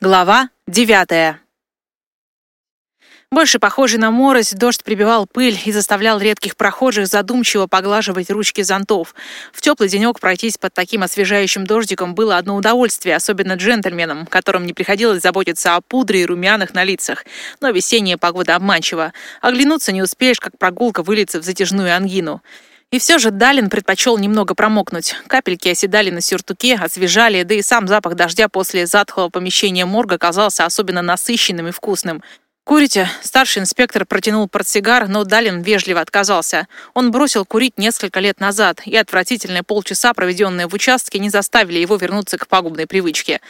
Глава девятая. Больше похожий на морось, дождь прибивал пыль и заставлял редких прохожих задумчиво поглаживать ручки зонтов. В теплый денек пройтись под таким освежающим дождиком было одно удовольствие, особенно джентльменам, которым не приходилось заботиться о пудре и румяных на лицах. Но весенняя погода обманчива. Оглянуться не успеешь, как прогулка выльется в затяжную ангину. И все же Далин предпочел немного промокнуть. Капельки оседали на сюртуке, освежали, да и сам запах дождя после затхлого помещения морга казался особенно насыщенным и вкусным. «Курите?» Старший инспектор протянул портсигар, но Далин вежливо отказался. Он бросил курить несколько лет назад, и отвратительные полчаса, проведенные в участке, не заставили его вернуться к пагубной привычке.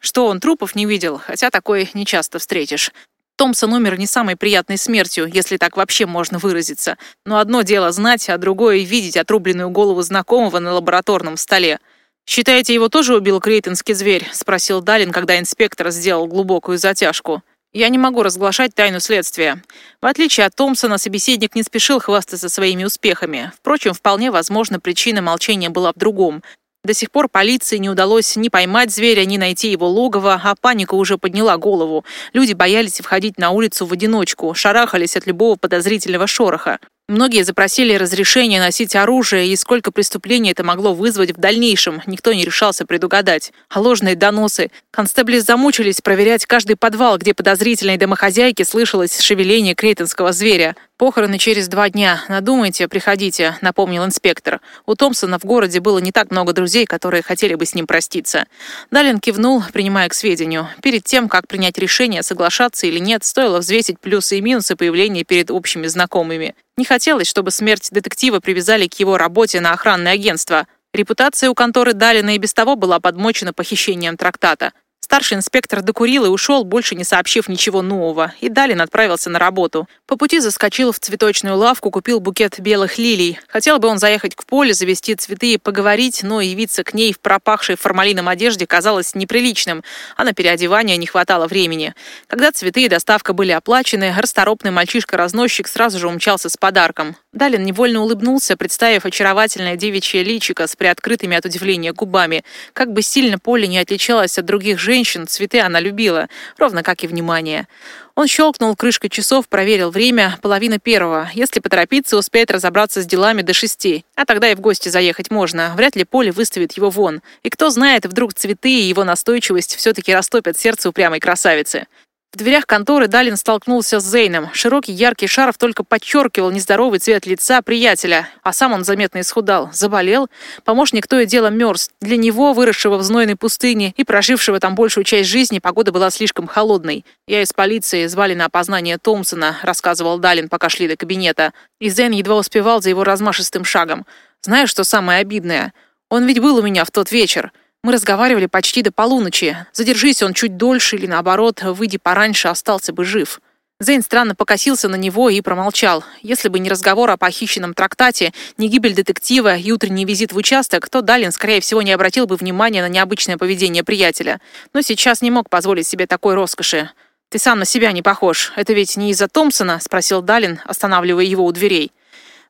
Что он трупов не видел, хотя такое нечасто встретишь. Томпсон умер не самой приятной смертью, если так вообще можно выразиться. Но одно дело знать, а другое — видеть отрубленную голову знакомого на лабораторном столе. «Считаете, его тоже убил крейтонский зверь?» — спросил Далин, когда инспектор сделал глубокую затяжку. «Я не могу разглашать тайну следствия». В отличие от Томпсона, собеседник не спешил хвастаться своими успехами. Впрочем, вполне возможно, причина молчания была в другом. До сих пор полиции не удалось ни поймать зверя, ни найти его логово, а паника уже подняла голову. Люди боялись входить на улицу в одиночку, шарахались от любого подозрительного шороха. Многие запросили разрешение носить оружие, и сколько преступлений это могло вызвать в дальнейшем, никто не решался предугадать. А ложные доносы. Констебли замучились проверять каждый подвал, где подозрительной домохозяйке слышалось шевеление крейтонского зверя. «Похороны через два дня. Надумайте, приходите», — напомнил инспектор. У Томпсона в городе было не так много друзей, которые хотели бы с ним проститься. Далин кивнул, принимая к сведению. Перед тем, как принять решение, соглашаться или нет, стоило взвесить плюсы и минусы появления перед общими знакомыми. Не хотелось, чтобы смерть детектива привязали к его работе на охранное агентство. Репутация у конторы Далина и без того была подмочена похищением трактата. Старший инспектор докурил и ушел, больше не сообщив ничего нового, и Далин отправился на работу. По пути заскочил в цветочную лавку, купил букет белых лилий. Хотел бы он заехать в поле, завести цветы и поговорить, но явиться к ней в пропахшей формалином одежде казалось неприличным, а на переодевание не хватало времени. Когда цветы и доставка были оплачены, расторопный мальчишка-разносчик сразу же умчался с подарком. Далин невольно улыбнулся, представив очаровательное девичье личико с приоткрытыми от удивления губами. Как бы сильно Поле не отличалась от других женщин, цветы она любила, ровно как и внимание. Он щелкнул крышкой часов, проверил время, половина первого. Если поторопиться, успеет разобраться с делами до шести. А тогда и в гости заехать можно. Вряд ли Поле выставит его вон. И кто знает, вдруг цветы и его настойчивость все-таки растопят сердце упрямой красавицы. В дверях конторы Далин столкнулся с Зейном. Широкий яркий шарф только подчеркивал нездоровый цвет лица приятеля, а сам он заметно исхудал. Заболел. Помощник то и дело мерз. Для него, выросшего в знойной пустыне и прожившего там большую часть жизни, погода была слишком холодной. «Я из полиции, звали на опознание Томпсона», — рассказывал Далин, пока шли до кабинета. И Зейн едва успевал за его размашистым шагом. «Знаешь, что самое обидное? Он ведь был у меня в тот вечер». Мы разговаривали почти до полуночи. Задержись он чуть дольше или, наоборот, выйди пораньше, остался бы жив. Зейн странно покосился на него и промолчал. Если бы не разговор о похищенном трактате, не гибель детектива и утренний визит в участок, то Далин, скорее всего, не обратил бы внимания на необычное поведение приятеля. Но сейчас не мог позволить себе такой роскоши. «Ты сам на себя не похож. Это ведь не из-за Томпсона?» — спросил Далин, останавливая его у дверей.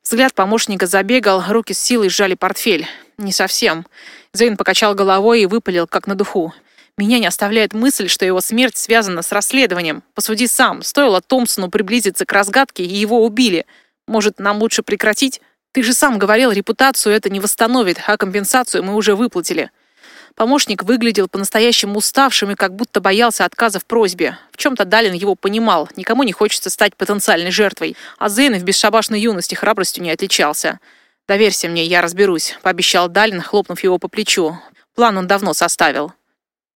Взгляд помощника забегал, руки с силой сжали портфель. «Не совсем. Зейн покачал головой и выпалил, как на духу. Меня не оставляет мысль, что его смерть связана с расследованием. Посуди сам. Стоило Томпсону приблизиться к разгадке, и его убили. Может, нам лучше прекратить? Ты же сам говорил, репутацию это не восстановит, а компенсацию мы уже выплатили. Помощник выглядел по-настоящему уставшим и как будто боялся отказа в просьбе. В чем-то Далин его понимал. Никому не хочется стать потенциальной жертвой. А Зейн в бесшабашной юности храбростью не отличался. «Доверься мне, я разберусь», — пообещал Далин, хлопнув его по плечу. План он давно составил.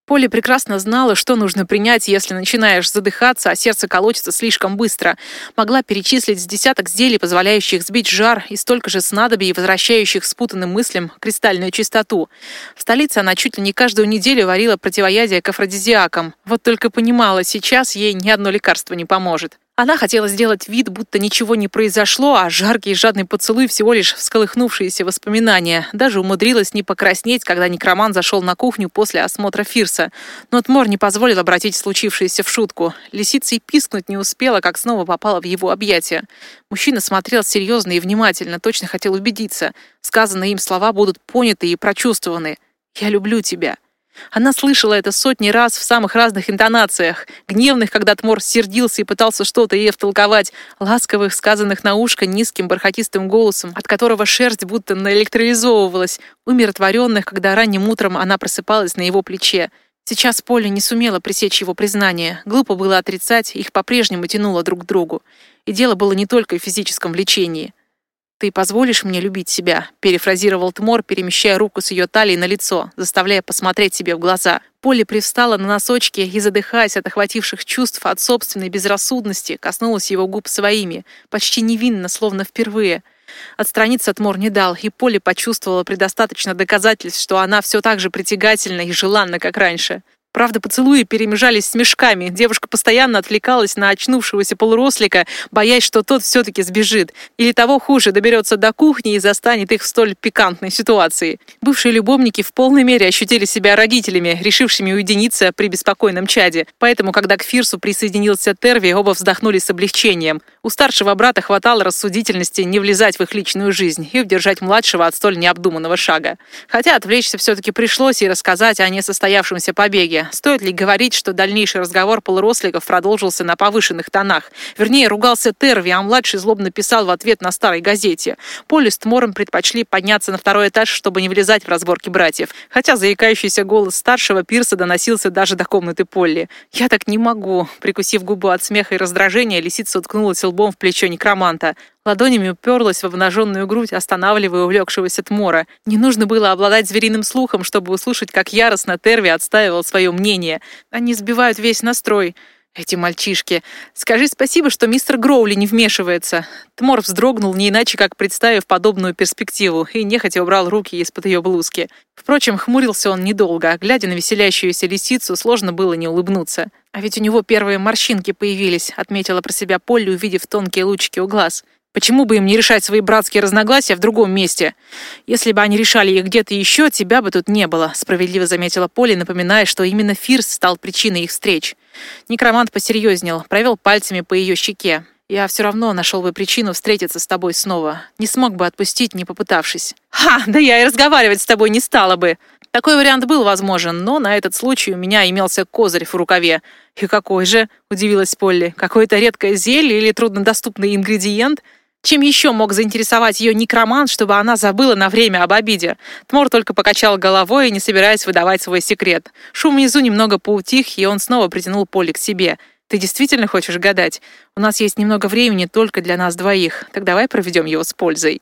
Поле прекрасно знала, что нужно принять, если начинаешь задыхаться, а сердце колотится слишком быстро. Могла перечислить с десяток зелий, позволяющих сбить жар, и столько же снадобий, возвращающих спутанным мыслям кристальную чистоту. В столице она чуть ли не каждую неделю варила противоядие к афродизиакам. Вот только понимала, сейчас ей ни одно лекарство не поможет. Она хотела сделать вид, будто ничего не произошло, а жаркий и жадный поцелуй всего лишь всколыхнувшиеся воспоминания. Даже умудрилась не покраснеть, когда некроман зашел на кухню после осмотра Фирса. Но Тмор не позволил обратить случившееся в шутку. Лисица и пискнуть не успела, как снова попала в его объятия. Мужчина смотрел серьезно и внимательно, точно хотел убедиться. Сказанные им слова будут поняты и прочувствованы. «Я люблю тебя». Она слышала это сотни раз в самых разных интонациях. Гневных, когда Тмор сердился и пытался что-то ей втолковать, ласковых, сказанных на ушко низким бархатистым голосом, от которого шерсть будто наэлектролизовывалась, умиротворенных, когда ранним утром она просыпалась на его плече. Сейчас Поля не сумела пресечь его признание. Глупо было отрицать, их по-прежнему тянуло друг к другу. И дело было не только в физическом влечении. «Ты позволишь мне любить себя?» — перефразировал Тмор, перемещая руку с ее талии на лицо, заставляя посмотреть себе в глаза. Поле привстала на носочки и, задыхаясь от охвативших чувств от собственной безрассудности, коснулась его губ своими, почти невинно, словно впервые. Отстраниться Тмор не дал, и Поле почувствовала предостаточно доказательств, что она все так же притягательна и желанна, как раньше. Правда, поцелуи перемежались с мешками. Девушка постоянно отвлекалась на очнувшегося полурослика, боясь, что тот все-таки сбежит. Или того хуже, доберется до кухни и застанет их в столь пикантной ситуации. Бывшие любовники в полной мере ощутили себя родителями, решившими уединиться при беспокойном чаде. Поэтому, когда к Фирсу присоединился Терви, оба вздохнули с облегчением. У старшего брата хватало рассудительности не влезать в их личную жизнь и удержать младшего от столь необдуманного шага. Хотя отвлечься все-таки пришлось и рассказать о несостоявшемся побеге. Стоит ли говорить, что дальнейший разговор полуросликов продолжился на повышенных тонах? Вернее, ругался Терви, а младший злобно писал в ответ на старой газете. Поле с Тмором предпочли подняться на второй этаж, чтобы не влезать в разборки братьев. Хотя заикающийся голос старшего Пирса доносился даже до комнаты Полли. «Я так не могу!» Прикусив губу от смеха и раздражения, лисица уткнулась лбом в плечо некроманта. Ладонями уперлась в обнаженную грудь, останавливая увлекшегося Тмора. Не нужно было обладать звериным слухом, чтобы услышать, как яростно Терви отстаивал свое мнение. Они сбивают весь настрой. Эти мальчишки. Скажи спасибо, что мистер Гроули не вмешивается. Тмор вздрогнул не иначе, как представив подобную перспективу, и нехотя убрал руки из-под ее блузки. Впрочем, хмурился он недолго, а глядя на веселящуюся лисицу, сложно было не улыбнуться. «А ведь у него первые морщинки появились», — отметила про себя Полли, увидев тонкие лучики у глаз. Почему бы им не решать свои братские разногласия в другом месте? Если бы они решали их где-то еще, тебя бы тут не было, справедливо заметила Поли, напоминая, что именно Фирс стал причиной их встреч. Некромант посерьезнел, провел пальцами по ее щеке. Я все равно нашел бы причину встретиться с тобой снова. Не смог бы отпустить, не попытавшись. Ха, да я и разговаривать с тобой не стала бы. Такой вариант был возможен, но на этот случай у меня имелся козырь в рукаве. И какой же? Удивилась Полли. Какое-то редкое зелье или труднодоступный ингредиент? Чем еще мог заинтересовать ее некромант, чтобы она забыла на время об обиде? Тмор только покачал головой, не собираясь выдавать свой секрет. Шум внизу немного поутих, и он снова притянул Поле к себе. «Ты действительно хочешь гадать? У нас есть немного времени только для нас двоих. Так давай проведем его с пользой».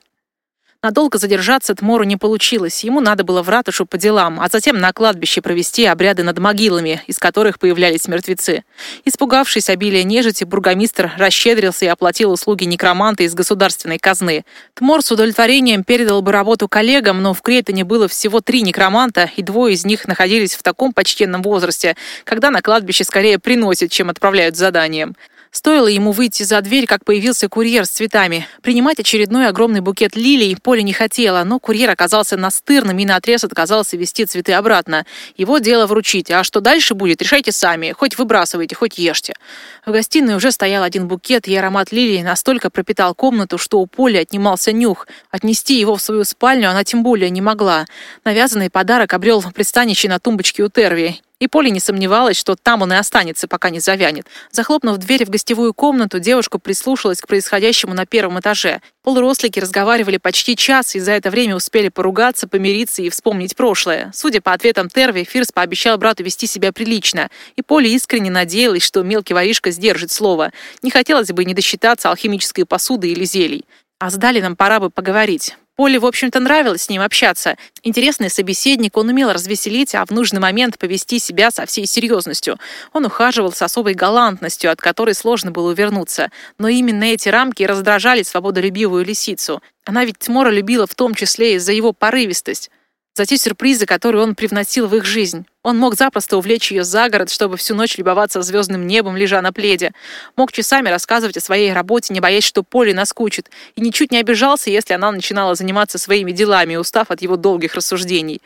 Надолго задержаться Тмору не получилось. Ему надо было в ратушу по делам, а затем на кладбище провести обряды над могилами, из которых появлялись мертвецы. Испугавшись обилия нежити, бургомистр расщедрился и оплатил услуги некроманта из государственной казны. Тмор с удовлетворением передал бы работу коллегам, но в Крейтоне было всего три некроманта, и двое из них находились в таком почтенном возрасте, когда на кладбище скорее приносят, чем отправляют заданием. Стоило ему выйти за дверь, как появился курьер с цветами. Принимать очередной огромный букет лилий Поля не хотела, но курьер оказался настырным и наотрез отказался вести цветы обратно. Его дело вручить, а что дальше будет, решайте сами. Хоть выбрасывайте, хоть ешьте. В гостиной уже стоял один букет, и аромат лилий настолько пропитал комнату, что у Поли отнимался нюх. Отнести его в свою спальню она тем более не могла. Навязанный подарок обрел пристанище на тумбочке у Терви. И Поля не сомневалась, что там он и останется, пока не завянет. Захлопнув дверь в гостевую комнату, девушка прислушалась к происходящему на первом этаже. Полурослики разговаривали почти час, и за это время успели поругаться, помириться и вспомнить прошлое. Судя по ответам Терви, Фирс пообещал брату вести себя прилично. И Поля искренне надеялась, что мелкий воришка сдержит слово. Не хотелось бы не досчитаться алхимической посуды или зелий. А с Далином пора бы поговорить. Поле, в общем-то, нравилось с ним общаться. Интересный собеседник, он умел развеселить, а в нужный момент повести себя со всей серьезностью. Он ухаживал с особой галантностью, от которой сложно было увернуться. Но именно эти рамки раздражали свободолюбивую лисицу. Она ведь Тмора любила в том числе и за его порывистость за те сюрпризы, которые он привносил в их жизнь. Он мог запросто увлечь ее за город, чтобы всю ночь любоваться звездным небом, лежа на пледе. Мог часами рассказывать о своей работе, не боясь, что Поле наскучит. И ничуть не обижался, если она начинала заниматься своими делами, устав от его долгих рассуждений.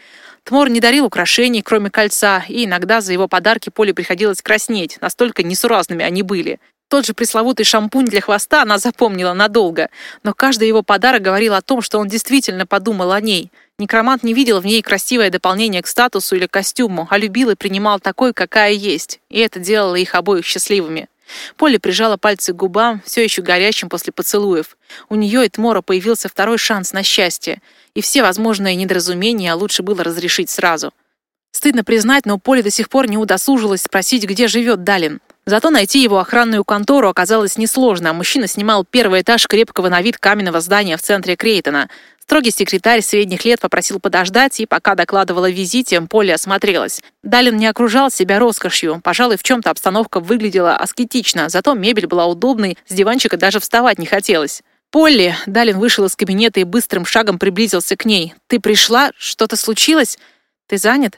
Тмор не дарил украшений, кроме кольца, и иногда за его подарки Поле приходилось краснеть, настолько несуразными они были. Тот же пресловутый шампунь для хвоста она запомнила надолго, но каждый его подарок говорил о том, что он действительно подумал о ней. Некромант не видел в ней красивое дополнение к статусу или костюму, а любил и принимал такой, какая есть, и это делало их обоих счастливыми. Поле прижала пальцы к губам, все еще горячим после поцелуев. У нее и Тмора появился второй шанс на счастье, и все возможные недоразумения лучше было разрешить сразу. Стыдно признать, но Поле до сих пор не удосужилась спросить, где живет Далин. Зато найти его охранную контору оказалось несложно. Мужчина снимал первый этаж крепкого на вид каменного здания в центре Крейтона. Строгий секретарь средних лет попросил подождать, и пока докладывала визите, Поле осмотрелась. Далин не окружал себя роскошью. Пожалуй, в чем-то обстановка выглядела аскетично, зато мебель была удобной, с диванчика даже вставать не хотелось. «Полли!» — Далин вышел из кабинета и быстрым шагом приблизился к ней. «Ты пришла? Что-то случилось? Ты занят?»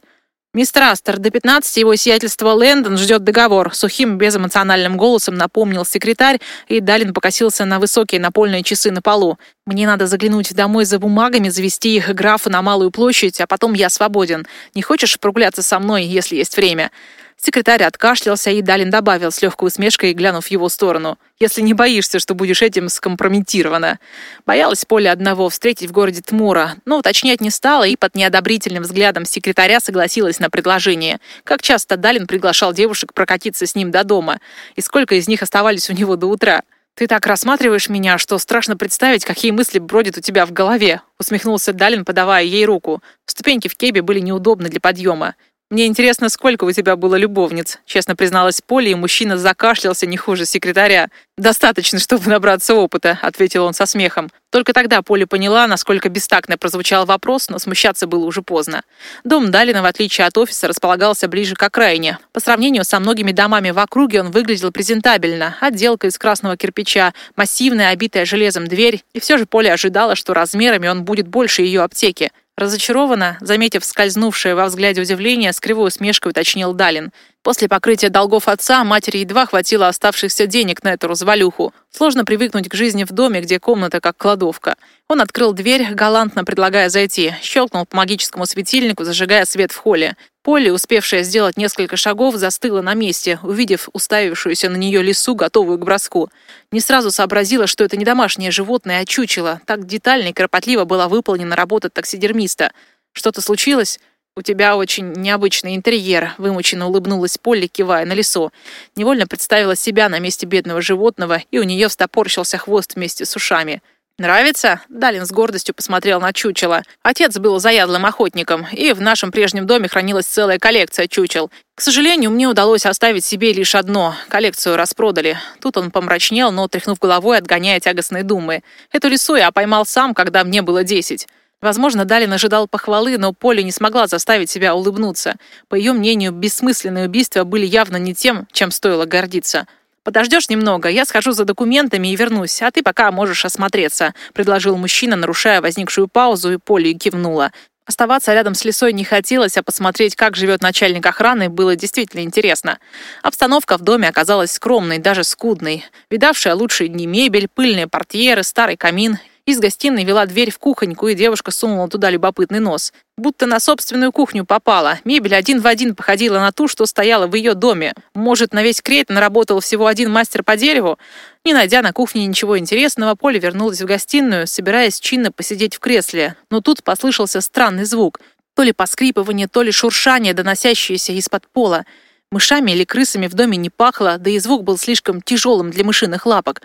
«Мистер Астер, до 15 его сиятельства Лэндон ждет договор», сухим безэмоциональным голосом напомнил секретарь, и Далин покосился на высокие напольные часы на полу. «Мне надо заглянуть домой за бумагами, завести их графу на Малую площадь, а потом я свободен. Не хочешь прогуляться со мной, если есть время?» Секретарь откашлялся, и Далин добавил с легкой усмешкой, глянув в его сторону. «Если не боишься, что будешь этим скомпрометирована». Боялась Поля одного встретить в городе Тмура, но уточнять не стала и под неодобрительным взглядом секретаря согласилась на предложение. Как часто Далин приглашал девушек прокатиться с ним до дома, и сколько из них оставались у него до утра. «Ты так рассматриваешь меня, что страшно представить, какие мысли бродят у тебя в голове», усмехнулся Далин, подавая ей руку. Ступеньки в кебе были неудобны для подъема. «Мне интересно, сколько у тебя было любовниц?» Честно призналась Поля, и мужчина закашлялся не хуже секретаря. «Достаточно, чтобы набраться опыта», — ответил он со смехом. Только тогда Поля поняла, насколько бестактно прозвучал вопрос, но смущаться было уже поздно. Дом Далина, в отличие от офиса, располагался ближе к окраине. По сравнению со многими домами в округе он выглядел презентабельно. Отделка из красного кирпича, массивная, обитая железом дверь. И все же Поля ожидала, что размерами он будет больше ее аптеки. Разочарованно, заметив скользнувшее во взгляде удивление, с кривой усмешкой уточнил Далин. После покрытия долгов отца матери едва хватило оставшихся денег на эту развалюху. Сложно привыкнуть к жизни в доме, где комната как кладовка. Он открыл дверь, галантно предлагая зайти, щелкнул по магическому светильнику, зажигая свет в холле. Полли, успевшая сделать несколько шагов, застыла на месте, увидев уставившуюся на нее лису, готовую к броску. Не сразу сообразила, что это не домашнее животное, а чучело. Так детально и кропотливо была выполнена работа таксидермиста. Что-то случилось? «У тебя очень необычный интерьер», — вымученно улыбнулась Полли, кивая на лесо. Невольно представила себя на месте бедного животного, и у нее встопорщился хвост вместе с ушами. «Нравится?» — Далин с гордостью посмотрел на чучело. Отец был заядлым охотником, и в нашем прежнем доме хранилась целая коллекция чучел. К сожалению, мне удалось оставить себе лишь одно. Коллекцию распродали. Тут он помрачнел, но, тряхнув головой, отгоняя тягостные думы. Эту лису я поймал сам, когда мне было десять. Возможно, Далин ожидал похвалы, но Поля не смогла заставить себя улыбнуться. По ее мнению, бессмысленные убийства были явно не тем, чем стоило гордиться. «Подождешь немного, я схожу за документами и вернусь, а ты пока можешь осмотреться», — предложил мужчина, нарушая возникшую паузу, и Поле кивнула. Оставаться рядом с лесой не хотелось, а посмотреть, как живет начальник охраны, было действительно интересно. Обстановка в доме оказалась скромной, даже скудной. Видавшая лучшие дни мебель, пыльные портьеры, старый камин из гостиной вела дверь в кухоньку, и девушка сунула туда любопытный нос. Будто на собственную кухню попала. Мебель один в один походила на ту, что стояла в ее доме. Может, на весь Крейтон работал всего один мастер по дереву? Не найдя на кухне ничего интересного, Поля вернулась в гостиную, собираясь чинно посидеть в кресле. Но тут послышался странный звук. То ли поскрипывание, то ли шуршание, доносящееся из-под пола. Мышами или крысами в доме не пахло, да и звук был слишком тяжелым для мышиных лапок.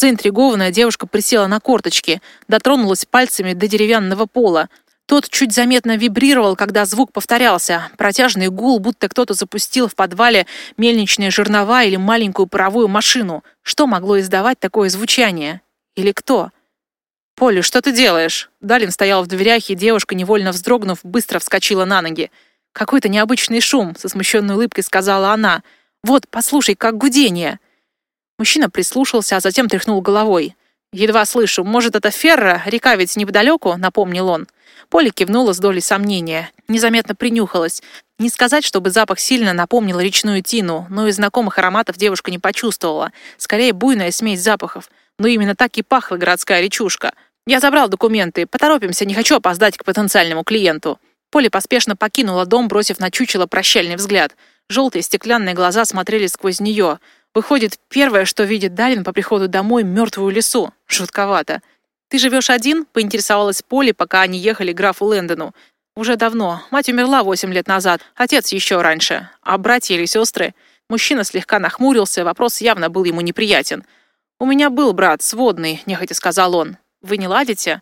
Заинтригованная девушка присела на корточки, дотронулась пальцами до деревянного пола. Тот чуть заметно вибрировал, когда звук повторялся. Протяжный гул, будто кто-то запустил в подвале мельничные жернова или маленькую паровую машину. Что могло издавать такое звучание? Или кто? «Поле, что ты делаешь?» Далин стоял в дверях, и девушка, невольно вздрогнув, быстро вскочила на ноги. «Какой-то необычный шум», — со смущенной улыбкой сказала она. «Вот, послушай, как гудение». Мужчина прислушался, а затем тряхнул головой. «Едва слышу. Может, это Ферра? Река ведь неподалеку?» — напомнил он. Поля кивнула с долей сомнения. Незаметно принюхалась. Не сказать, чтобы запах сильно напомнил речную тину, но и знакомых ароматов девушка не почувствовала. Скорее, буйная смесь запахов. Но именно так и пахла городская речушка. «Я забрал документы. Поторопимся, не хочу опоздать к потенциальному клиенту». Поля поспешно покинула дом, бросив на чучело прощальный взгляд. Желтые стеклянные глаза смотрели сквозь нее. Выходит, первое, что видит Далин по приходу домой, мертвую лису. Жутковато. «Ты живешь один?» — поинтересовалась Поле, пока они ехали к графу Лэндону. «Уже давно. Мать умерла восемь лет назад, отец еще раньше. А братья или сестры?» Мужчина слегка нахмурился, вопрос явно был ему неприятен. «У меня был брат, сводный», — нехотя сказал он. «Вы не ладите?»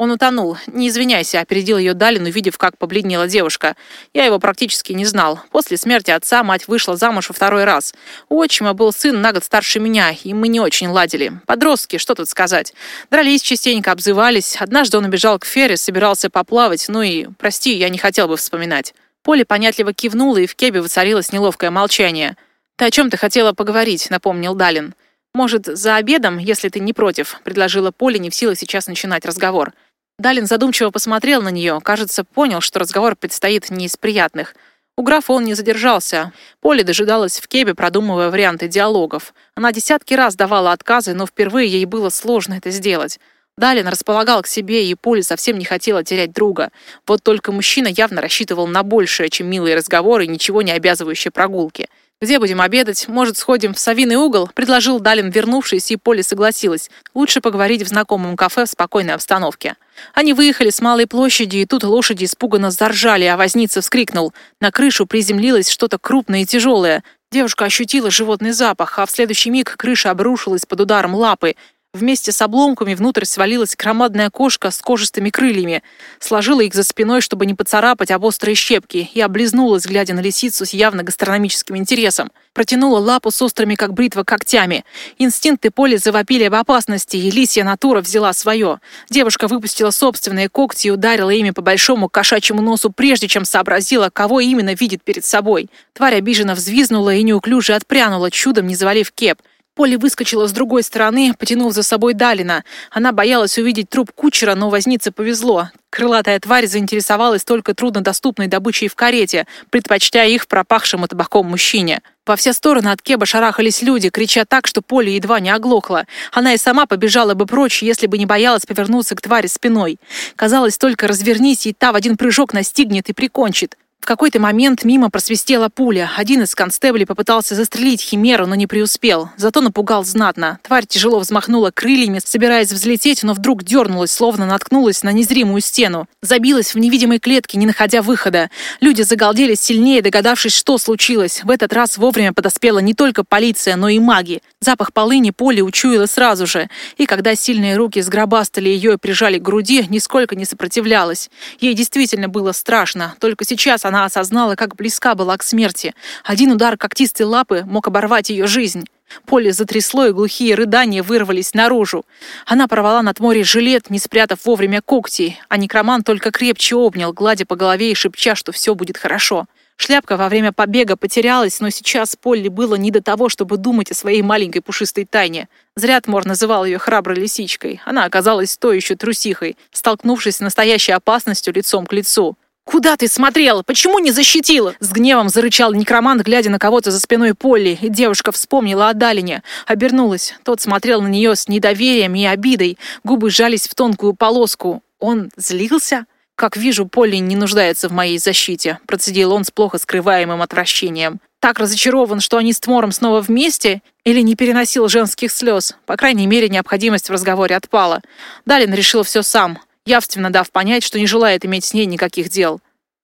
Он утонул. Не извиняйся, опередил ее Далин, увидев, как побледнела девушка. Я его практически не знал. После смерти отца мать вышла замуж во второй раз. У отчима был сын на год старше меня, и мы не очень ладили. Подростки, что тут сказать. Дрались частенько, обзывались. Однажды он убежал к Фере, собирался поплавать, ну и, прости, я не хотел бы вспоминать. Поле понятливо кивнула, и в кебе воцарилось неловкое молчание. «Ты о чем ты хотела поговорить?» — напомнил Далин. «Может, за обедом, если ты не против», — предложила Поле, не в силах сейчас начинать разговор. Далин задумчиво посмотрел на нее, кажется, понял, что разговор предстоит не из приятных. У графа он не задержался. Поле дожидалась в кебе, продумывая варианты диалогов. Она десятки раз давала отказы, но впервые ей было сложно это сделать. Далин располагал к себе, и Поле совсем не хотела терять друга. Вот только мужчина явно рассчитывал на большее, чем милые разговоры и ничего не обязывающие прогулки. «Где будем обедать? Может, сходим в совиный угол?» — предложил Далин, вернувшись, и Поле согласилась. Лучше поговорить в знакомом кафе в спокойной обстановке. Они выехали с малой площади, и тут лошади испуганно заржали, а возница вскрикнул. На крышу приземлилось что-то крупное и тяжелое. Девушка ощутила животный запах, а в следующий миг крыша обрушилась под ударом лапы. Вместе с обломками внутрь свалилась громадная кошка с кожистыми крыльями, сложила их за спиной, чтобы не поцарапать об острые щепки, и облизнулась, глядя на лисицу с явно гастрономическим интересом. Протянула лапу с острыми, как бритва, когтями. Инстинкты Поли завопили об опасности, и лисья натура взяла свое. Девушка выпустила собственные когти и ударила ими по большому кошачьему носу, прежде чем сообразила, кого именно видит перед собой. Тварь обиженно взвизнула и неуклюже отпрянула, чудом не завалив кеп. Поле выскочила с другой стороны, потянув за собой Далина. Она боялась увидеть труп кучера, но вознице повезло. Крылатая тварь заинтересовалась только труднодоступной добычей в карете, предпочтя их пропахшему табаком мужчине. Во все стороны от Кеба шарахались люди, крича так, что Поле едва не оглохла. Она и сама побежала бы прочь, если бы не боялась повернуться к твари спиной. Казалось, только развернись, и та в один прыжок настигнет и прикончит. В какой-то момент мимо просвистела пуля. Один из констеблей попытался застрелить Химеру, но не преуспел. Зато напугал знатно. Тварь тяжело взмахнула крыльями, собираясь взлететь, но вдруг дернулась, словно наткнулась на незримую стену. Забилась в невидимой клетке, не находя выхода. Люди загалдели сильнее, догадавшись, что случилось. В этот раз вовремя подоспела не только полиция, но и маги. Запах полыни Поле учуяла сразу же. И когда сильные руки сгробастали ее и прижали к груди, нисколько не сопротивлялась. Ей действительно было страшно. Только сейчас она осознала, как близка была к смерти. Один удар когтистой лапы мог оборвать ее жизнь. Поле затрясло, и глухие рыдания вырвались наружу. Она порвала над море жилет, не спрятав вовремя когти, а некроман только крепче обнял, гладя по голове и шепча, что все будет хорошо. Шляпка во время побега потерялась, но сейчас Полли было не до того, чтобы думать о своей маленькой пушистой тайне. Зря Тмор называл ее храброй лисичкой. Она оказалась той еще трусихой, столкнувшись с настоящей опасностью лицом к лицу. «Куда ты смотрела? Почему не защитила?» С гневом зарычал некромант, глядя на кого-то за спиной Полли, и девушка вспомнила о Далине. Обернулась. Тот смотрел на нее с недоверием и обидой. Губы сжались в тонкую полоску. Он злился? «Как вижу, Полли не нуждается в моей защите», процедил он с плохо скрываемым отвращением. Так разочарован, что они с Тмором снова вместе? Или не переносил женских слез? По крайней мере, необходимость в разговоре отпала. Далин решил все сам явственно дав понять, что не желает иметь с ней никаких дел.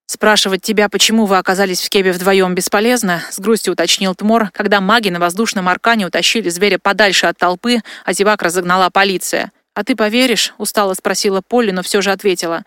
«Спрашивать тебя, почему вы оказались в Кебе вдвоем, бесполезно?» — с грустью уточнил Тмор, когда маги на воздушном аркане утащили зверя подальше от толпы, а зевак разогнала полиция. «А ты поверишь?» — устало спросила Полли, но все же ответила.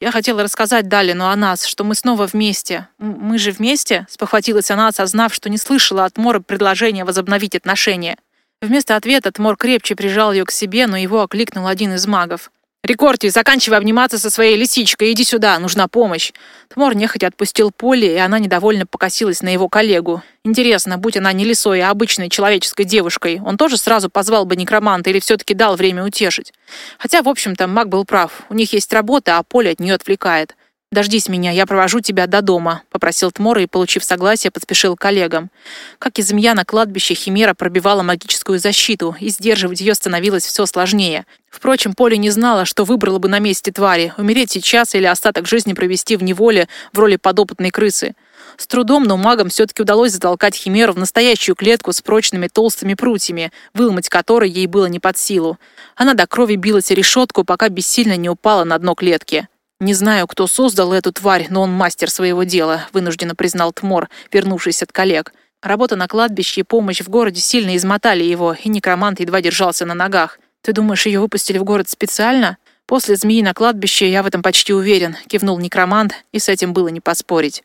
«Я хотела рассказать Далину о нас, что мы снова вместе». «Мы же вместе?» — спохватилась она, осознав, что не слышала от Мора предложения возобновить отношения. Вместо ответа Тмор крепче прижал ее к себе, но его окликнул один из магов. «Рекорти, заканчивай обниматься со своей лисичкой, иди сюда, нужна помощь». Тмор нехотя отпустил Полли, и она недовольно покосилась на его коллегу. Интересно, будь она не лисой, а обычной человеческой девушкой, он тоже сразу позвал бы некроманта или все-таки дал время утешить? Хотя, в общем-то, маг был прав. У них есть работа, а Поле от нее отвлекает. «Дождись меня, я провожу тебя до дома», — попросил Тмор и, получив согласие, поспешил к коллегам. Как и змея на кладбище, Химера пробивала магическую защиту, и сдерживать ее становилось все сложнее. Впрочем, Поле не знала, что выбрала бы на месте твари — умереть сейчас или остаток жизни провести в неволе в роли подопытной крысы. С трудом, но магам все-таки удалось затолкать Химеру в настоящую клетку с прочными толстыми прутьями, выломать которой ей было не под силу. Она до крови билась о решетку, пока бессильно не упала на дно клетки. «Не знаю, кто создал эту тварь, но он мастер своего дела», вынужденно признал Тмор, вернувшись от коллег. Работа на кладбище и помощь в городе сильно измотали его, и некромант едва держался на ногах. «Ты думаешь, ее выпустили в город специально?» «После змеи на кладбище я в этом почти уверен», — кивнул некромант, и с этим было не поспорить.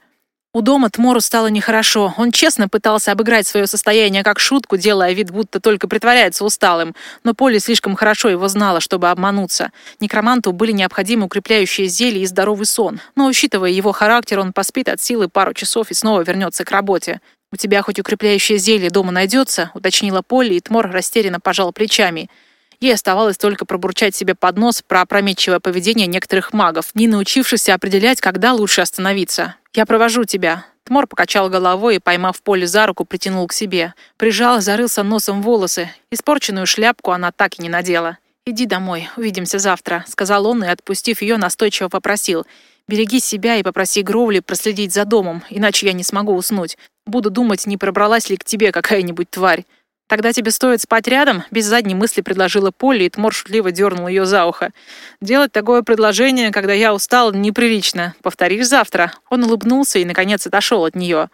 У дома Тмору стало нехорошо. Он честно пытался обыграть свое состояние как шутку, делая вид, будто только притворяется усталым. Но Поле слишком хорошо его знала, чтобы обмануться. Некроманту были необходимы укрепляющие зелья и здоровый сон. Но, учитывая его характер, он поспит от силы пару часов и снова вернется к работе. «У тебя хоть укрепляющее зелье дома найдется?» — уточнила Поле, и Тмор растерянно пожал плечами. Ей оставалось только пробурчать себе под нос про опрометчивое поведение некоторых магов, не научившихся определять, когда лучше остановиться. «Я провожу тебя». Тмор покачал головой и, поймав Поле за руку, притянул к себе. Прижал, зарылся носом в волосы. Испорченную шляпку она так и не надела. «Иди домой, увидимся завтра», — сказал он и, отпустив ее, настойчиво попросил. «Береги себя и попроси Гроули проследить за домом, иначе я не смогу уснуть. Буду думать, не пробралась ли к тебе какая-нибудь тварь». «Тогда тебе стоит спать рядом?» — без задней мысли предложила Полли, и Тмор шутливо дернул ее за ухо. «Делать такое предложение, когда я устал, неприлично. Повторишь завтра». Он улыбнулся и, наконец, отошел от нее.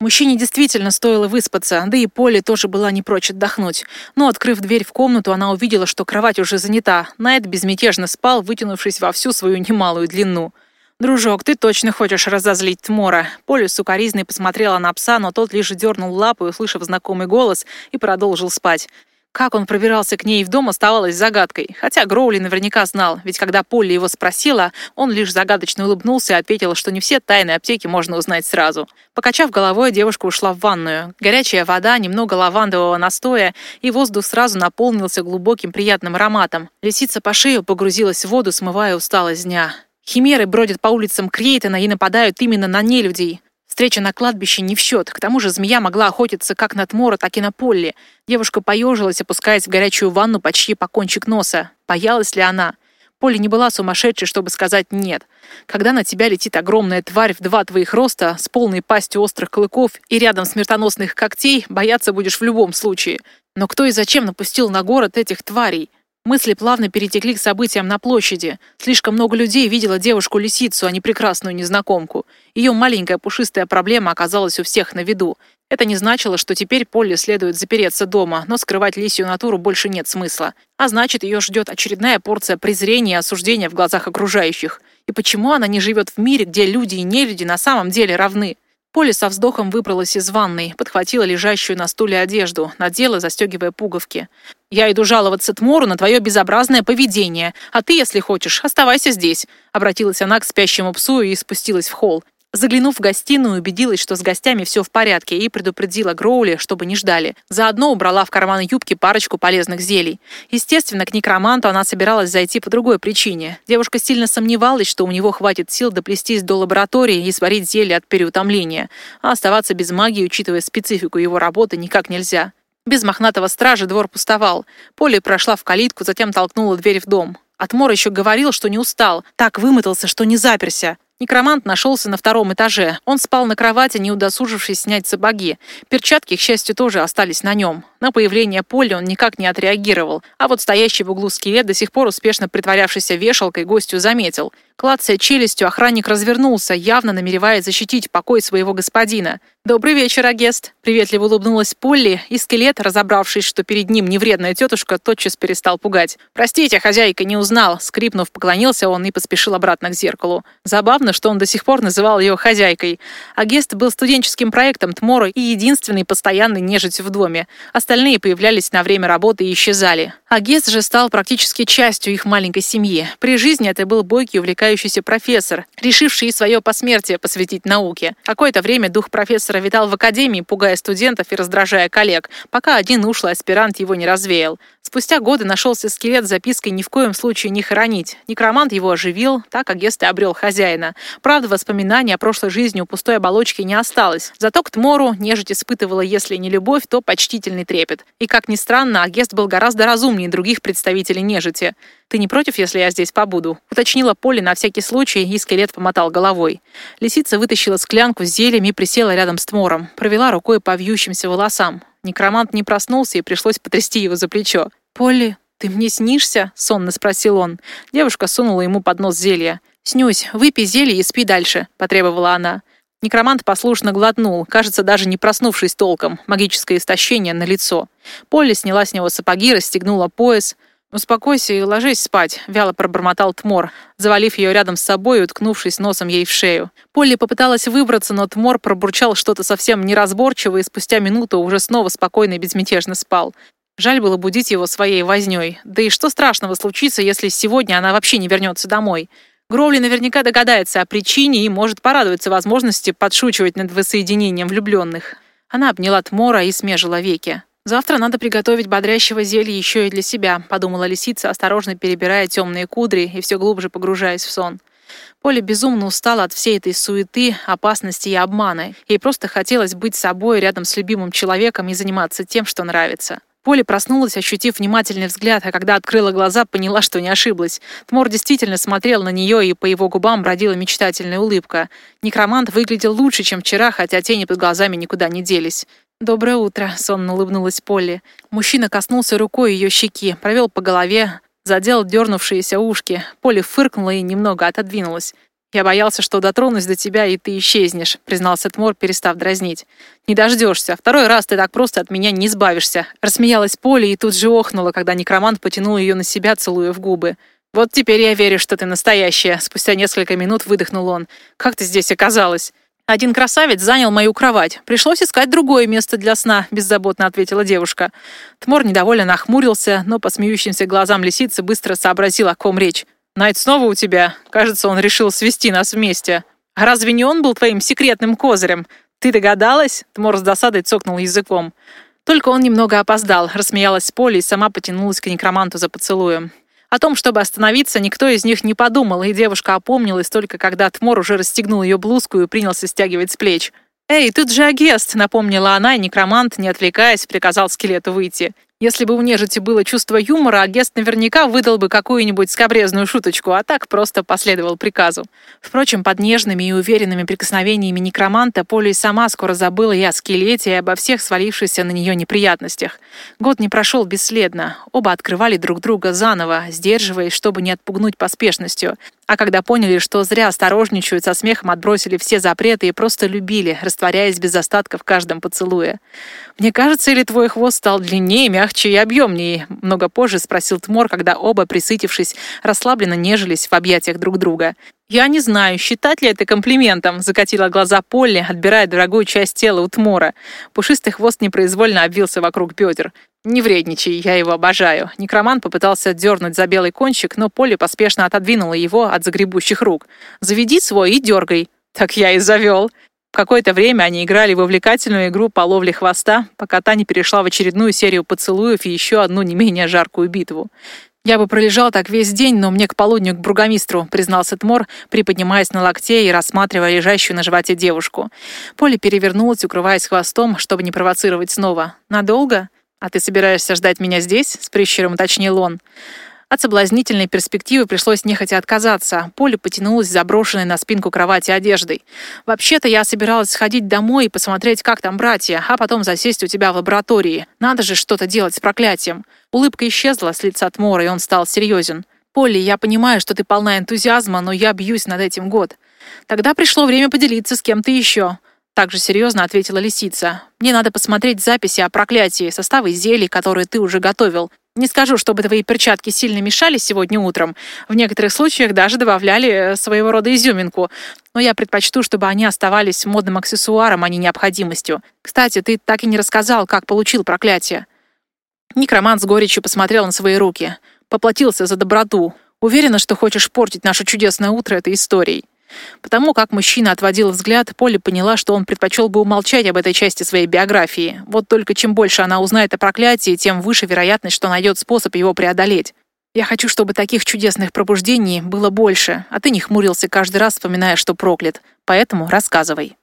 Мужчине действительно стоило выспаться, да и Поле тоже была не прочь отдохнуть. Но, открыв дверь в комнату, она увидела, что кровать уже занята. Найт безмятежно спал, вытянувшись во всю свою немалую длину. «Дружок, ты точно хочешь разозлить Тмора?» Поля сукоризной посмотрела на пса, но тот лишь дернул лапу, услышав знакомый голос, и продолжил спать. Как он пробирался к ней в дом, оставалось загадкой. Хотя Гроули наверняка знал, ведь когда Полли его спросила, он лишь загадочно улыбнулся и ответил, что не все тайны аптеки можно узнать сразу. Покачав головой, девушка ушла в ванную. Горячая вода, немного лавандового настоя, и воздух сразу наполнился глубоким приятным ароматом. Лисица по шею погрузилась в воду, смывая усталость дня. Химеры бродят по улицам Крейтона и нападают именно на нелюдей. Встреча на кладбище не в счет. К тому же змея могла охотиться как на Тмора, так и на Полли. Девушка поежилась, опускаясь в горячую ванну почти по кончик носа. Боялась ли она? Полли не была сумасшедшей, чтобы сказать «нет». Когда на тебя летит огромная тварь в два твоих роста, с полной пастью острых клыков и рядом смертоносных когтей, бояться будешь в любом случае. Но кто и зачем напустил на город этих тварей? Мысли плавно перетекли к событиям на площади. Слишком много людей видела девушку-лисицу, а не прекрасную незнакомку. Ее маленькая пушистая проблема оказалась у всех на виду. Это не значило, что теперь Полли следует запереться дома, но скрывать лисью натуру больше нет смысла. А значит, ее ждет очередная порция презрения и осуждения в глазах окружающих. И почему она не живет в мире, где люди и нелюди на самом деле равны? Поле со вздохом выбралась из ванной, подхватила лежащую на стуле одежду, надела, застегивая пуговки. «Я иду жаловаться Тмору на твое безобразное поведение, а ты, если хочешь, оставайся здесь», обратилась она к спящему псу и спустилась в холл. Заглянув в гостиную, убедилась, что с гостями все в порядке, и предупредила Гроули, чтобы не ждали. Заодно убрала в карман юбки парочку полезных зелий. Естественно, к некроманту она собиралась зайти по другой причине. Девушка сильно сомневалась, что у него хватит сил доплестись до лаборатории и сварить зелье от переутомления. А оставаться без магии, учитывая специфику его работы, никак нельзя. Без мохнатого стража двор пустовал. Поле прошла в калитку, затем толкнула дверь в дом. Атмор еще говорил, что не устал. Так вымотался, что не заперся. Некромант нашелся на втором этаже. Он спал на кровати, не удосужившись снять сапоги. Перчатки, к счастью, тоже остались на нем. На появление Полли он никак не отреагировал, а вот стоящий в углу скелет, до сих пор успешно притворявшийся вешалкой, гостю заметил. Клацая челюстью, охранник развернулся, явно намереваясь защитить покой своего господина. «Добрый вечер, Агест!» Приветливо улыбнулась Полли, и скелет, разобравшись, что перед ним невредная тетушка, тотчас перестал пугать. «Простите, хозяйка, не узнал!» Скрипнув, поклонился он и поспешил обратно к зеркалу. Забавно, что он до сих пор называл ее хозяйкой. Агест был студенческим проектом Тмора и единственный постоянный нежить в доме. Остальные появлялись на время работы и исчезали. Агес же стал практически частью их маленькой семьи. При жизни это был бойкий, увлекающийся профессор, решивший свое посмертие посвятить науке. Какое-то время дух профессора витал в академии, пугая студентов и раздражая коллег, пока один ушлый аспирант его не развеял. Спустя годы нашелся скелет с запиской «Ни в коем случае не хоронить». Некромант его оживил, так Агест и обрел хозяина. Правда, воспоминаний о прошлой жизни у пустой оболочки не осталось. Зато к Тмору нежить испытывала, если не любовь, то почтительный трепет. И, как ни странно, Агест был гораздо разумнее других представителей нежити. «Ты не против, если я здесь побуду?» — уточнила Поле на всякий случай, и скелет помотал головой. Лисица вытащила склянку с зельем и присела рядом с Тмором, провела рукой по вьющимся волосам. Некромант не проснулся, и пришлось потрясти его за плечо. «Полли, ты мне снишься?» — сонно спросил он. Девушка сунула ему под нос зелья. «Снюсь, выпей зелье и спи дальше», — потребовала она. Некромант послушно глотнул, кажется, даже не проснувшись толком. Магическое истощение на лицо. Полли сняла с него сапоги, расстегнула пояс. «Успокойся и ложись спать», — вяло пробормотал Тмор, завалив ее рядом с собой и уткнувшись носом ей в шею. Полли попыталась выбраться, но Тмор пробурчал что-то совсем неразборчивое и спустя минуту уже снова спокойно и безмятежно спал. Жаль было будить его своей вознёй. Да и что страшного случится, если сегодня она вообще не вернется домой? Гровли наверняка догадается о причине и может порадоваться возможности подшучивать над воссоединением влюбленных. Она обняла Тмора и смежила веки. «Завтра надо приготовить бодрящего зелья еще и для себя», — подумала лисица, осторожно перебирая темные кудри и все глубже погружаясь в сон. Поля безумно устала от всей этой суеты, опасности и обмана. Ей просто хотелось быть собой рядом с любимым человеком и заниматься тем, что нравится. Поля проснулась, ощутив внимательный взгляд, а когда открыла глаза, поняла, что не ошиблась. Тмор действительно смотрел на нее, и по его губам бродила мечтательная улыбка. Некромант выглядел лучше, чем вчера, хотя тени под глазами никуда не делись. «Доброе утро», — сонно улыбнулась Полли. Мужчина коснулся рукой ее щеки, провел по голове, задел дернувшиеся ушки. Полли фыркнула и немного отодвинулась. «Я боялся, что дотронусь до тебя, и ты исчезнешь», — признался Тмор, перестав дразнить. «Не дождешься. Второй раз ты так просто от меня не избавишься». Рассмеялась Поля и тут же охнула, когда некромант потянул ее на себя, целуя в губы. «Вот теперь я верю, что ты настоящая», — спустя несколько минут выдохнул он. «Как ты здесь оказалась?» «Один красавец занял мою кровать. Пришлось искать другое место для сна», — беззаботно ответила девушка. Тмор недовольно нахмурился, но по смеющимся глазам лисицы быстро сообразил, о ком речь. Найт снова у тебя? Кажется, он решил свести нас вместе. А разве не он был твоим секретным козырем? Ты догадалась?» Тмор с досадой цокнул языком. Только он немного опоздал, рассмеялась Поля и сама потянулась к некроманту за поцелуем. О том, чтобы остановиться, никто из них не подумал, и девушка опомнилась только когда Тмор уже расстегнул ее блузку и принялся стягивать с плеч. «Эй, тут же Агест!» — напомнила она, и некромант, не отвлекаясь, приказал скелету выйти. Если бы у нежити было чувство юмора, Агест наверняка выдал бы какую-нибудь скобрезную шуточку, а так просто последовал приказу. Впрочем, под нежными и уверенными прикосновениями некроманта Поля и сама скоро забыла и о скелете, и обо всех свалившихся на нее неприятностях. Год не прошел бесследно. Оба открывали друг друга заново, сдерживаясь, чтобы не отпугнуть поспешностью. А когда поняли, что зря осторожничают, со смехом отбросили все запреты и просто любили, растворяясь без остатка в каждом поцелуе. «Мне кажется, или твой хвост стал длиннее, мягче и объемнее?» Много позже спросил Тмор, когда оба, присытившись, расслабленно нежились в объятиях друг друга. «Я не знаю, считать ли это комплиментом», — закатила глаза Полли, отбирая дорогую часть тела у Тмора. Пушистый хвост непроизвольно обвился вокруг бедер. «Не вредничай, я его обожаю». Некроман попытался дернуть за белый кончик, но Полли поспешно отодвинула его от загребущих рук. «Заведи свой и дергай». «Так я и завел». Какое-то время они играли в увлекательную игру по ловле хвоста, пока та не перешла в очередную серию поцелуев и еще одну не менее жаркую битву. «Я бы пролежал так весь день, но мне к полудню к бургомистру», признался Тмор, приподнимаясь на локте и рассматривая лежащую на животе девушку. Поле перевернулась, укрываясь хвостом, чтобы не провоцировать снова. «Надолго?» «А ты собираешься ждать меня здесь?» — с прищером уточнил он. От соблазнительной перспективы пришлось нехотя отказаться. Поля потянулась заброшенной на спинку кровати одеждой. «Вообще-то я собиралась сходить домой и посмотреть, как там братья, а потом засесть у тебя в лаборатории. Надо же что-то делать с проклятием». Улыбка исчезла с лица Тмора, и он стал серьезен. «Полли, я понимаю, что ты полна энтузиазма, но я бьюсь над этим год. Тогда пришло время поделиться с кем-то еще. Также серьезно ответила лисица. «Мне надо посмотреть записи о проклятии, составы зелий, которые ты уже готовил. Не скажу, чтобы твои перчатки сильно мешали сегодня утром. В некоторых случаях даже добавляли э, своего рода изюминку. Но я предпочту, чтобы они оставались модным аксессуаром, а не необходимостью. Кстати, ты так и не рассказал, как получил проклятие». Некромант с горечью посмотрел на свои руки. Поплатился за доброту. Уверена, что хочешь портить наше чудесное утро этой историей. Потому как мужчина отводил взгляд, Поле поняла, что он предпочел бы умолчать об этой части своей биографии. Вот только чем больше она узнает о проклятии, тем выше вероятность, что найдет способ его преодолеть. Я хочу, чтобы таких чудесных пробуждений было больше, а ты не хмурился каждый раз, вспоминая, что проклят. Поэтому рассказывай.